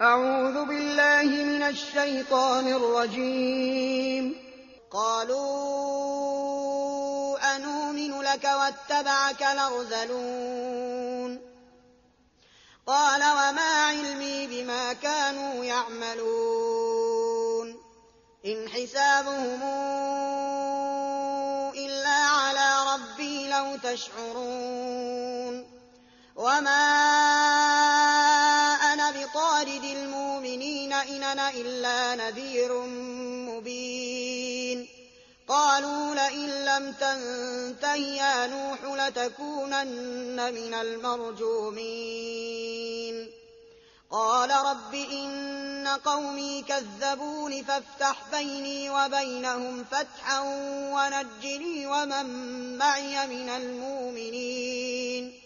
أعوذ بالله من الشيطان الرجيم. قالوا أنؤمن لك واتبعك الأرذلون. قال وما علمي بما كانوا يعملون. إن حسابهم إلا على ربي لو تشعرون. وما المؤمنين إن أنا إلا نذير مبين قالوا لئن لم تنته يا نوح لتكونن من المرجومين قال رب إن قومي كذبون فافتح بيني وبينهم فتحا ونجني ومن معي من المؤمنين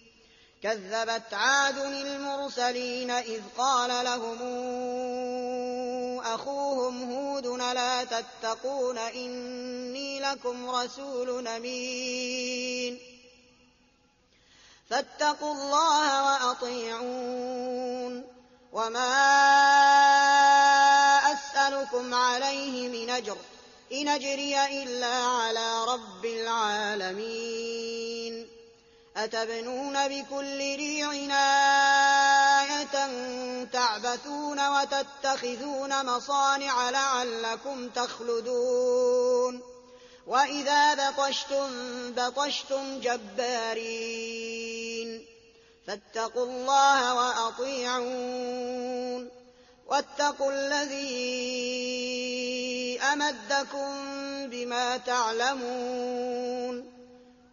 كذبت عاد المرسلين إذ قال لهم أخوهم هود لا تتقون إني لكم رسول أمين فاتقوا الله وأطيعون وما أسألكم عليه من أجر إن أجري إلا على رب العالمين أتبنون بكل ريع آية تعبثون وتتخذون مصانع لعلكم تخلدون وإذا بطشتم بطشتم جبارين فاتقوا الله وأطيعون واتقوا الذي أمدكم بما تعلمون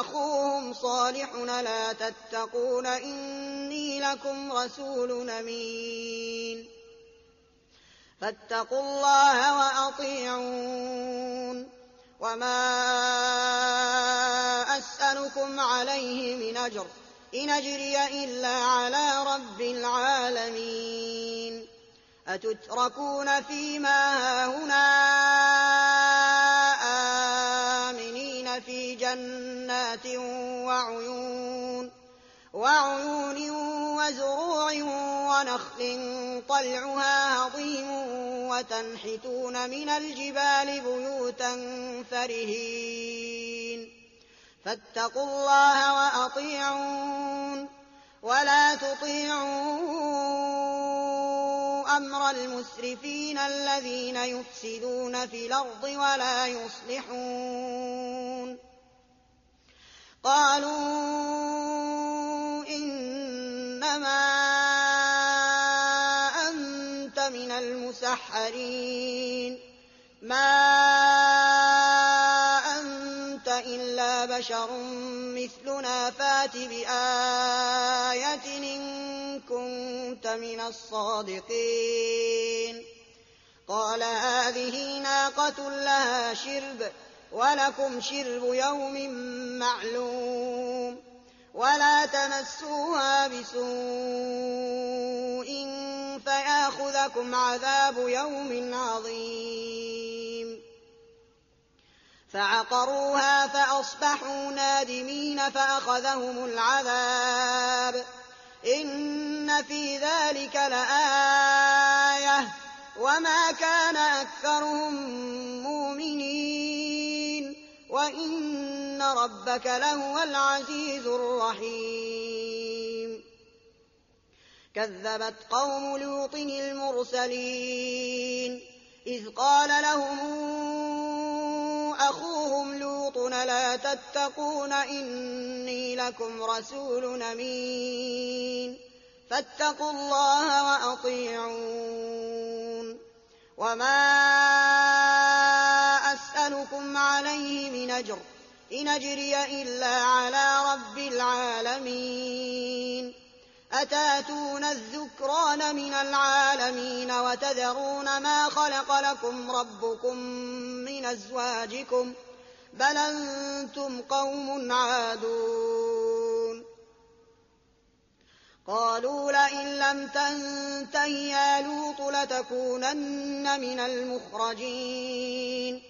أخوهم صالح لا تتقون إني لكم رسول أمين. فاتقوا الله وأطيعون. وما أسألكم عليه من أجر إن أجري إلا على رب العالمين. أتتركون فيما هاهنا؟ آمنين في جنات وعيون وعيون وزروع ونخل طلعها هضيم وتنحتون من الجبال بيوتا فرهين. فاتقوا الله وأطيعون ولا تطيعون أمر المسرفين الذين يفسدون في الأرض ولا يصلحون. قالوا إنما أنت من المسحرين. ما أنت إلا بشر مثلنا. فات بآية إن كنت من الصادقين. قال هذه ناقة لها شرب. ولكم شرب يوم معلوم ولا تمسوها بسوء يأخذكم عذاب يوم عظيم. فعقروها فأصبحوا نادمين فأخذهم العذاب. إن في ذلك لآية. وما كان أكثرهم مؤمنين. وإن ربك لهو العزيز الرحيم. كذبت قوم لوط المرسلين. إذ قال لهم أخوهم لوط لا تتقون إني لكم رسول أمين. فاتقوا الله وأطيعون. وما أسألكم عليه من أجر إن أجري إلا على رب العالمين. أتأتون الذكران من العالمين وتذرون ما خلق لكم ربكم من أزواجكم بل أنتم قوم عادون. قالوا لئن لم تنته يا لوط لتكونن من المخرجين.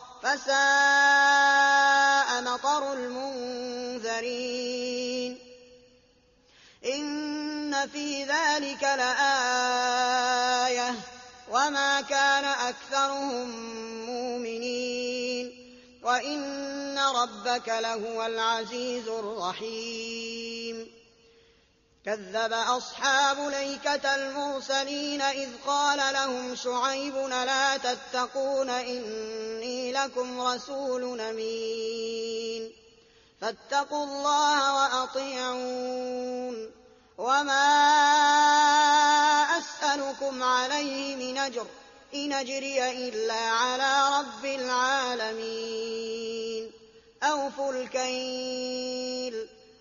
فساء مطر المنذرين. إن في ذلك لآية وما كان أكثرهم مؤمنين. وإن ربك لهو العزيز الرحيم. كذب أصحاب ليكة المرسلين إذ قال لهم شعيب لا تتقون إني لكم رسول أمين فاتقوا الله وأطيعون وما أسألكم عليه من أجر إن أجري إلا على رب العالمين أوفوا الكيل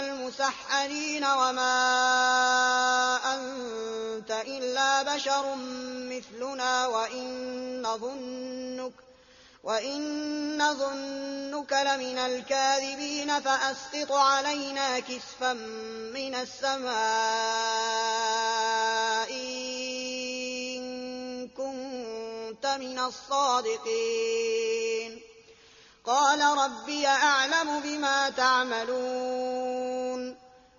المسحرين وما أنت إلا بشر مثلنا وإن نظنك لمن الكاذبين فأسقط علينا كسفا من السماء إن كنت من الصادقين. قال ربي أعلم بما تعملون.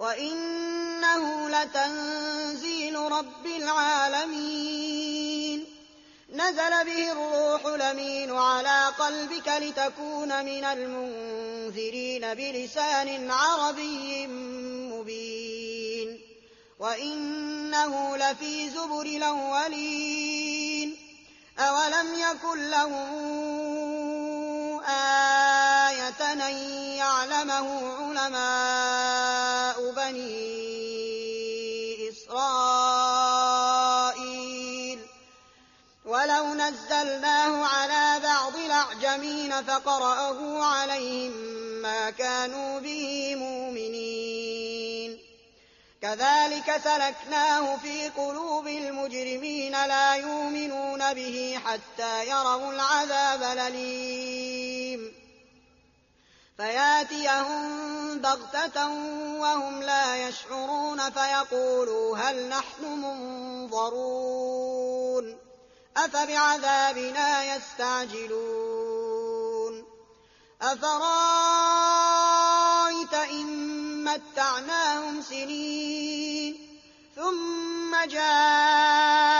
وإنه لتنزيل رب العالمين نزل به الروح لمين على قلبك لتكون من المنذرين بلسان عربي مبين وإنه لفي زبر الأولين أولم يكن له آية أن يعلمه علماء بني إسرائيل. ولو نزلناه على بعض الأعجمين فقرأه عليهم ما كانوا به مؤمنين. كذلك سلكناه في قلوب المجرمين لا يؤمنون به حتى يروا العذاب الأليم. فياتيهم بغتة وهم لا يشعرون فيقولوا هل نحن منظرون أفبعذابنا يستعجلون أفرأيت إن متعناهم سنين ثم جاءهم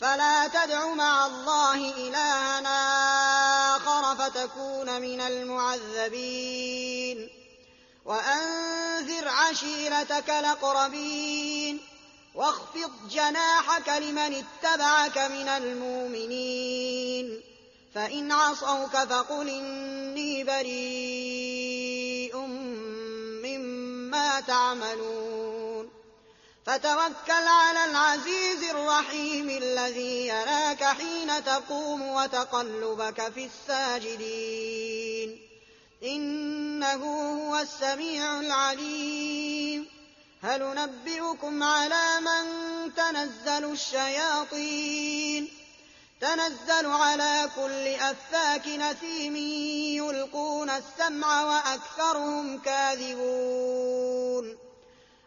فلا تدع مع الله إلهنا آخر فتكون من المعذبين. وأنذر عشيرتك الأقربين. واخفض جناحك لمن اتبعك من المؤمنين. فإن عصوك فقل إني بريء مما تعملون. فتوكل على العزيز الرحيم الذي يراك حين تقوم وتقلبك في الساجدين. إنه هو السميع العليم. هل ننبئكم على من تنزل الشياطين؟ تنزل على كل أفاك نثيم يلقون السمع وأكثرهم كاذبون.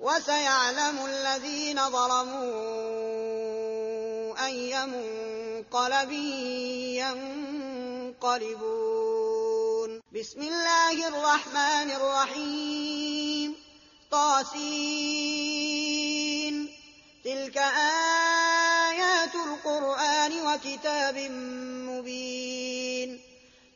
وسيعلم الذين ظلموا أي منقلب ينقلبون. بسم الله الرحمن الرحيم. طاسين. تلك آيات القرآن وكتاب مبين.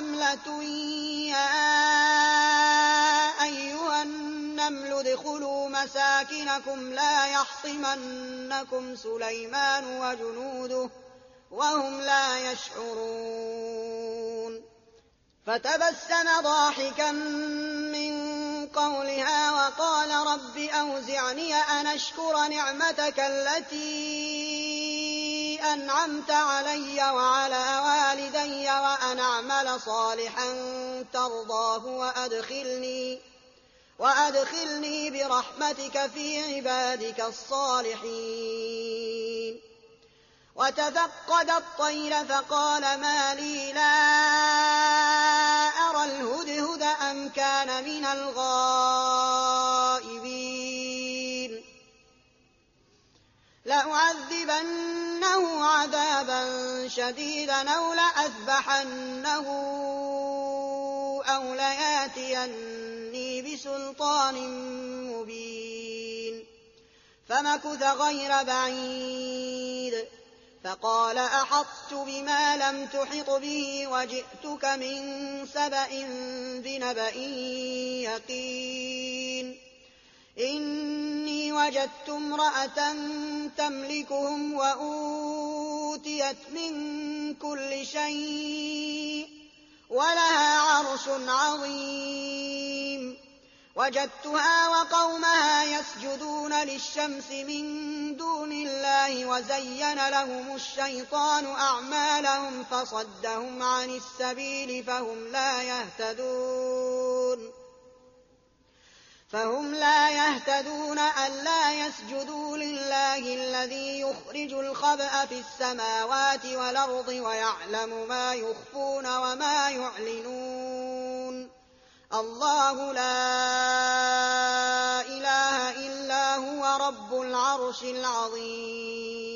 نَمْلَةٌ يَا أَيُّهَا النَّمْلُ ادْخُلُوا مَسَاكِنَكُمْ لَا يَحْطِمَنَّكُمْ سُلَيْمَانُ وَجُنُودُهُ وَهُمْ لَا يَشْعُرُونَ. فَتَبَسَّمَ ضَاحِكًا مِّن قَوْلِهَا وَقَالَ رَبِّ أَوْزِعْنِي أَنْ أَشْكُرَ نِعْمَتَكَ الَّتِي أَنْعَمْتَ عَلَيَّ وَعَلَىٰ وَالِدَيَّ وَأَنْ أَعْمَلَ صَالِحًا تَرْضَاهُ وَأَدْخِلْنِي بِرَحْمَتِكَ فِي عِبَادِكَ الصَّالِحِينَ. وَتَفَقَّدَ الطَّيْرَ فَقَالَ مَا لِي لَا أَرَى الْهُدْهُدَ أَمْ كَانَ مِنَ الْغَائِبِينَ لَأُعَذِّبَنَّهُ عَذَابًا شَدِيدًا أَوْ لَأَذْبَحَنَّهُ أَوْ لَيَأْتِيَنِّي بِسُلْطَانٍ مُّبِينٍ. فَمَكُثَ غَيْرَ بَعِيدٍ. فَقَالَ أَحَطتُ بِمَا لَمْ تُحِطْ بِهِ وَجِئْتُكَ مِن سَبَإٍ بِنَبَإٍ يَقِينٍ. إِنِّي وَجَدتُّ امْرَأَةً تَمْلِكُهُمْ وَأُوتِيَتْ مِن كُلِّ شَيْءٍ وَلَهَا عَرْشٌ عَظِيمٌ. وَجَدتُّهَا وَقَوْمَهَا يَسْجُدُونَ لِلشَّمْسِ مِن دُونِ اللَّهِ وَزَيَّنَ لَهُمُ الشَّيْطَانُ أَعْمَالَهُمْ فَصَدَّهُمْ عَنِ السَّبِيلِ فَهُمْ لَا يَهْتَدُونَ. فهم لا يهتدون ألا يسجدوا لله الذي يخرج الخبأ في السماوات والأرض ويعلم ما يخفون وما يعلنون. الله لا إله إلا هو رب العرش العظيم.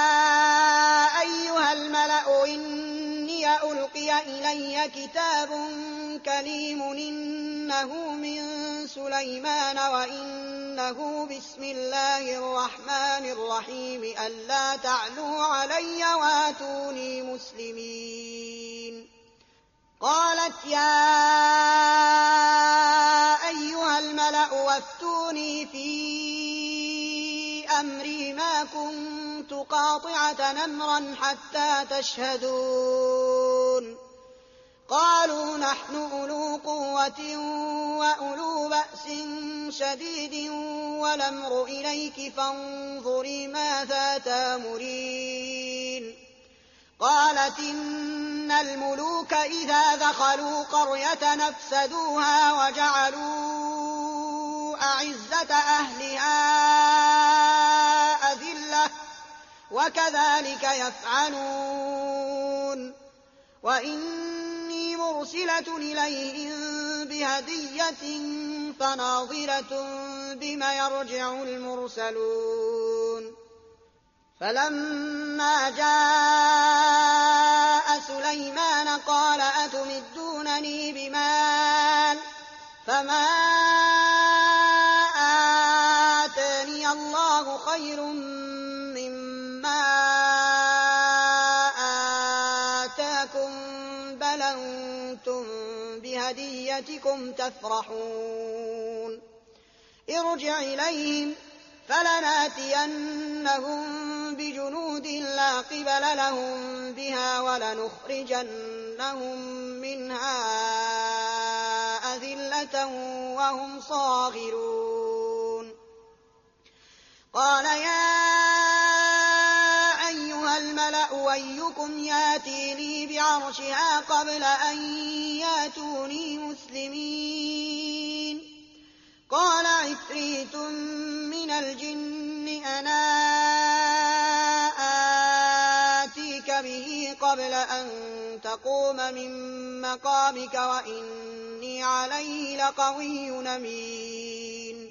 ألقي إلي كتاب كريم إنه من سليمان وإنه بسم الله الرحمن الرحيم ألا تعلوا علي واتوني مسلمين. قالت يا أيها الملأ وافتوني في أمري ما كنت قاطعة نمرا حتى تشهدون. قالوا نحن أولو قوة وأولو بأس شديد والأمر إليك فانظري ماذا تأمرين. قالت إن الملوك إذا دخلوا قرية نفسدوها وجعلوا أعزة أهلها وكذلك يفعلون. وإني مرسلة إليهم بهدية فناظرة بم يرجع المرسلون. فلما جاء سليمان قال أتمدونني بمال؟ فما آتاني الله خير بهديتكم تفرحون ارجع إليهم فلناتينهم بجنود لا قبل لهم بها ولنخرجنهم منها أذلة وهم صاغرون قال يا أيكم ياتيني بعرشها قبل أن ياتوني مسلمين؟ قال عفريت من الجن أنا آتيك به قبل أن تقوم من مقامك وإني عليه لقوي أمين.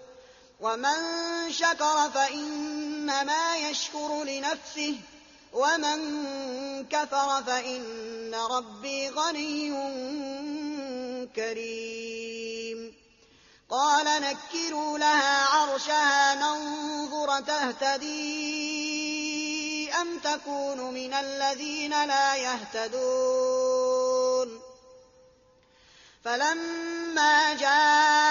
ومن شكر فإنما يشكر لنفسه ومن كفر فإن ربي غني كريم. قال نكروا لها عرشها ننظر تهتدي أم تكون من الذين لا يهتدون. فلما جاءت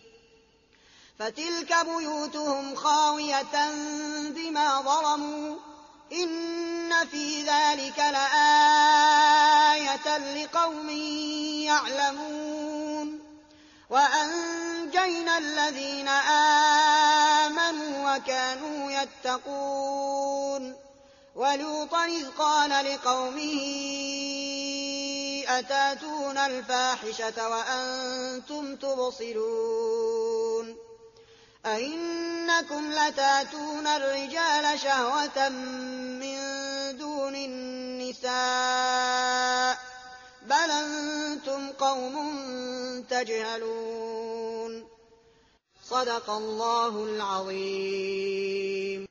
فتلك بيوتهم خاوية بما ظلموا إن في ذلك لآية لقوم يعلمون. وأنجينا الذين آمنوا وكانوا يتقون. ولوطا إذ قال لقومه أتاتون الفاحشة وأنتم تبصرون؟ أئنكم لتأتون الرجال شهوة من دون النساء بل أنتم قوم تجهلون صدق الله العظيم